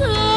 啊